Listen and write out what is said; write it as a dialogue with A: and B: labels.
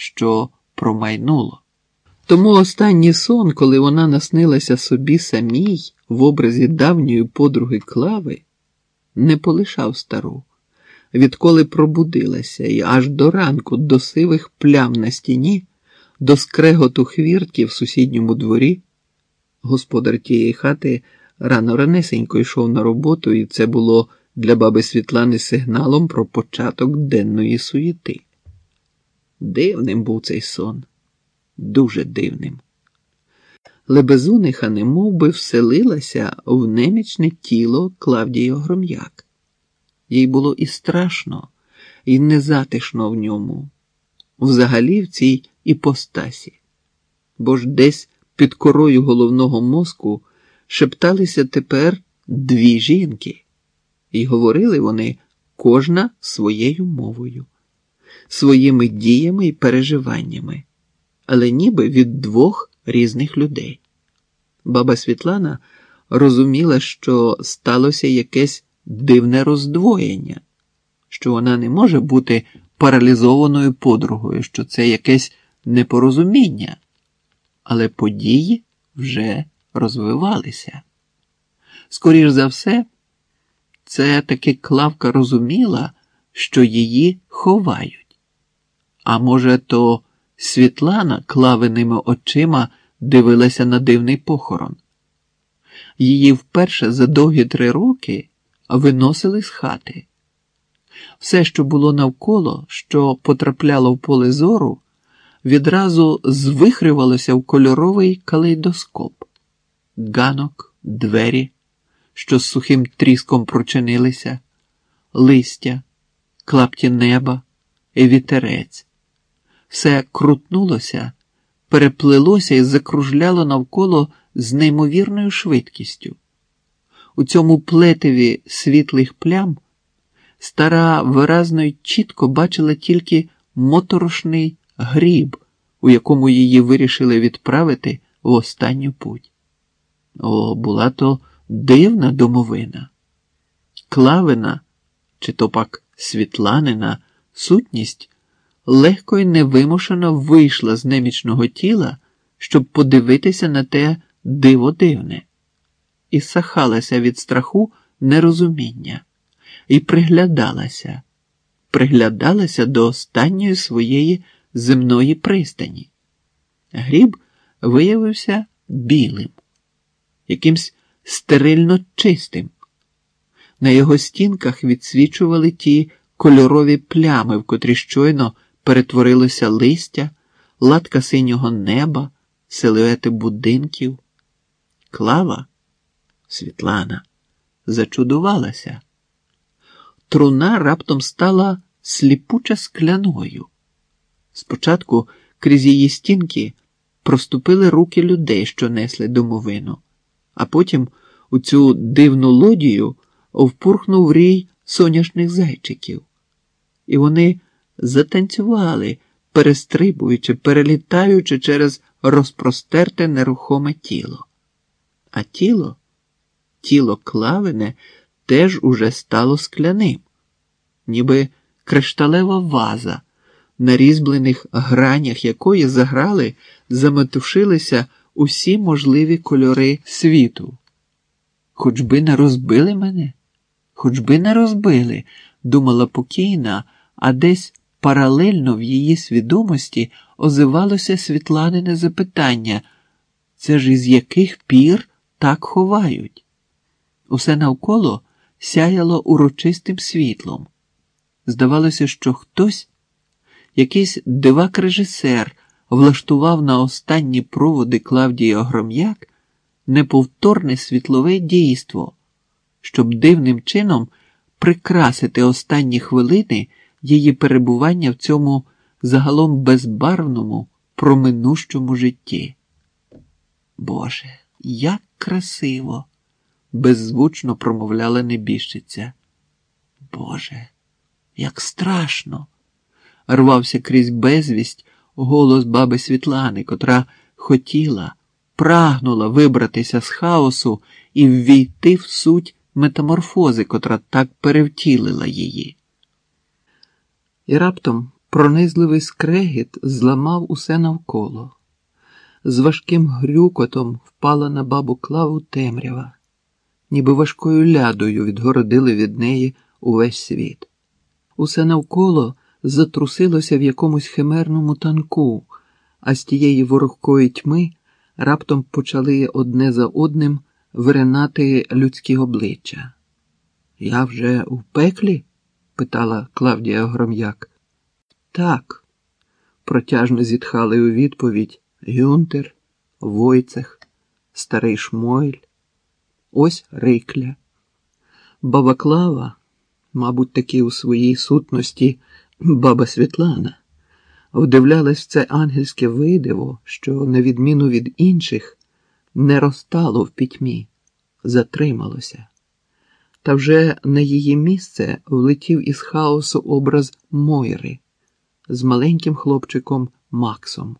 A: що промайнуло. Тому останній сон, коли вона наснилася собі самій в образі давньої подруги Клави, не полишав стару, відколи пробудилася і аж до ранку до сивих плям на стіні, до скреготу хвіртки в сусідньому дворі. Господар тієї хати рано ранесенько йшов на роботу, і це було для баби Світлани сигналом про початок денної суєти. Дивним був цей сон, дуже дивним. Лебезуниха немов би вселилася в немічне тіло Клавдії Огром'як. Їй було і страшно, і незатишно в ньому, взагалі в цій іпостасі, бо ж десь під корою головного мозку шепталися тепер дві жінки, і говорили вони кожна своєю мовою, своїми діями і переживаннями, але ніби від двох різних людей. Баба Світлана розуміла, що сталося якесь дивне роздвоєння, що вона не може бути паралізованою подругою, що це якесь непорозуміння, але події вже розвивалися. Скоріш за все, це таки Клавка розуміла, що її ховають. А може, то Світлана клавиними очима дивилася на дивний похорон. Її вперше за довгі три роки виносили з хати. Все, що було навколо, що потрапляло в поле зору, відразу звихрювалося в кольоровий калейдоскоп, ганок, двері, що з сухим тріском прочинилися, листя, клапті неба і вітерець. Все крутнулося, переплилося і закружляло навколо з неймовірною швидкістю. У цьому плетеві світлих плям стара виразно й чітко бачила тільки моторошний гріб, у якому її вирішили відправити в останню путь. О, була то дивна домовина. Клавина, чи то пак світланина сутність легко й невимушено вийшла з немічного тіла, щоб подивитися на те диво дивне, і сахалася від страху нерозуміння, і приглядалася, приглядалася до останньої своєї земної пристані. Гріб виявився білим, якимсь стерильно чистим. На його стінках відсвічували ті кольорові плями, в котрі щойно перетворилося листя, латка синього неба, силуети будинків. Клава, Світлана, зачудувалася. Труна раптом стала сліпуче скляною. Спочатку крізь її стінки проступили руки людей, що несли домовину, а потім у цю дивну лодію впурхнув рій соняшних зайчиків, і вони затанцювали, перестрибуючи, перелітаючи через розпростерте нерухоме тіло. А тіло, тіло клавине, теж уже стало скляним, ніби кришталева ваза, на різьблених гранях якої заграли, заметушилися усі можливі кольори світу. Хоч би не розбили мене, хоч би не розбили, думала покійна, а десь паралельно в її свідомості озивалося Світланине запитання це ж із яких пір так ховають? Усе навколо сяяло урочистим світлом. Здавалося, що хтось, якийсь дивак-режисер, влаштував на останні проводи Клавдії Огром'як неповторне світлове дійство, щоб дивним чином прикрасити останні хвилини її перебування в цьому загалом безбарвному, проминущому житті. Боже, як красиво! беззвучно промовляла небіжчиця. Боже, як страшно! рвався крізь безвість голос баби Світлани, котра хотіла, прагнула вибратися з хаосу і ввійти в суть метаморфози, котра так перевтілила її. І раптом Пронизливий скрегіт зламав усе навколо. З важким грюкотом впала на бабу клаву темрява, ніби важкою лядою відгородили від неї увесь світ. Усе навколо затрусилося в якомусь химерному танку, а з тієї ворогкої тьми раптом почали одне за одним виринати людські обличчя. Я вже у пеклі? Питала Клавдія Гром'як. Так, протяжно зітхали у відповідь Гюнтер, Войцех, Старий Шмойль, ось Рикля. Баба Клава, мабуть, таки у своїй сутності баба Світлана, вдивлялась в це ангельське видиво, що, на відміну від інших, не розтало в пітьмі, затрималося. Та вже на її місце влетів із хаосу образ Мойри з маленьким хлопчиком Максом.